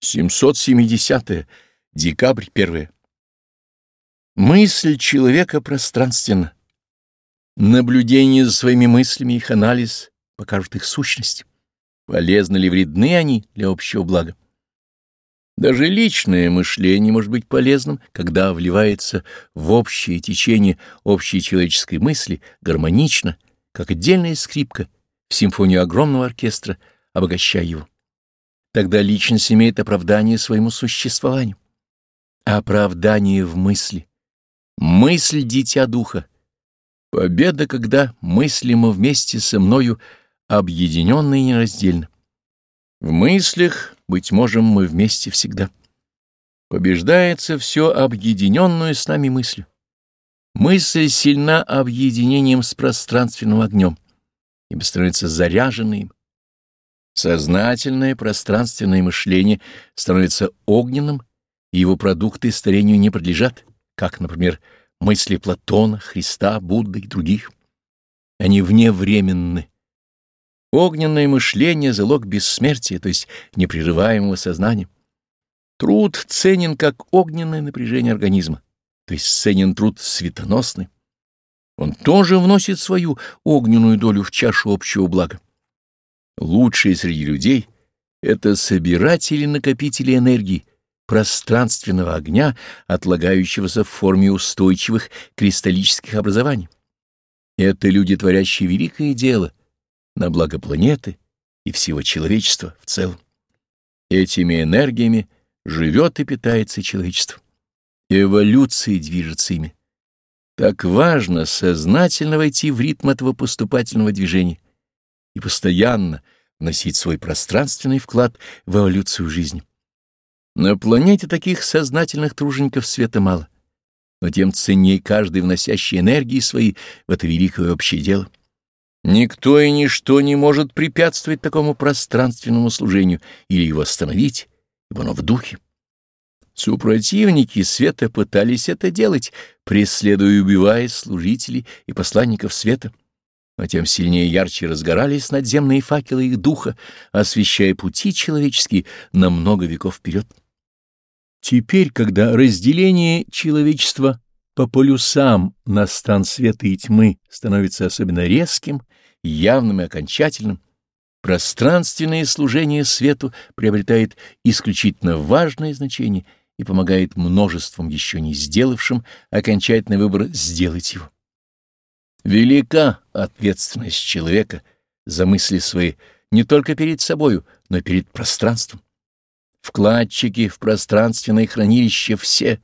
770. -е, декабрь 1. Мысль человека пространственна. Наблюдение за своими мыслями, их анализ покажут их сущность. Полезны ли вредны они для общего блага? Даже личное мышление может быть полезным, когда вливается в общее течение общей человеческой мысли гармонично, как отдельная скрипка в симфонию огромного оркестра, обогащая его. Тогда личность имеет оправдание своему существованию. Оправдание в мысли. Мысль — дитя духа. Победа, когда мыслимо вместе со мною, объединенно и нераздельно. В мыслях, быть можем, мы вместе всегда. Побеждается все объединенную с нами мыслью. Мысль сильна объединением с пространственным огнем, ибо становится заряженной им. Сознательное пространственное мышление становится огненным, и его продукты старению не подлежат, как, например, мысли Платона, Христа, Будды и других. Они вневременны. Огненное мышление — залог бессмертия, то есть непрерываемого сознания. Труд ценен как огненное напряжение организма, то есть ценен труд светоносный. Он тоже вносит свою огненную долю в чашу общего блага. Лучшие среди людей — это собиратели-накопители энергии, пространственного огня, отлагающегося в форме устойчивых кристаллических образований. Это люди, творящие великое дело на благо планеты и всего человечества в целом. Этими энергиями живет и питается человечество. Эволюция движется ими. Так важно сознательно войти в ритм этого поступательного движения и постоянно вносить свой пространственный вклад в эволюцию жизни. На планете таких сознательных тружеников света мало, но тем ценнее каждый вносящий энергии свои в это великое общее дело. Никто и ничто не может препятствовать такому пространственному служению или его остановить, ибо оно в духе. Супротивники света пытались это делать, преследуя и убивая служителей и посланников света но тем сильнее ярче разгорались надземные факелы их духа, освещая пути человеческие на много веков вперед. Теперь, когда разделение человечества по полюсам на стан света и тьмы становится особенно резким, явным и окончательным, пространственное служение свету приобретает исключительно важное значение и помогает множествам еще не сделавшим окончательный выбор сделать его. Велика ответственность человека за мысли свои не только перед собою, но и перед пространством. Вкладчики в пространственное хранилище все,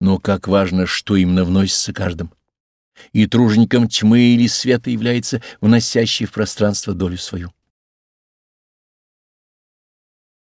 но как важно, что именно вносится каждым. И тружником тьмы или света является вносящий в пространство долю свою.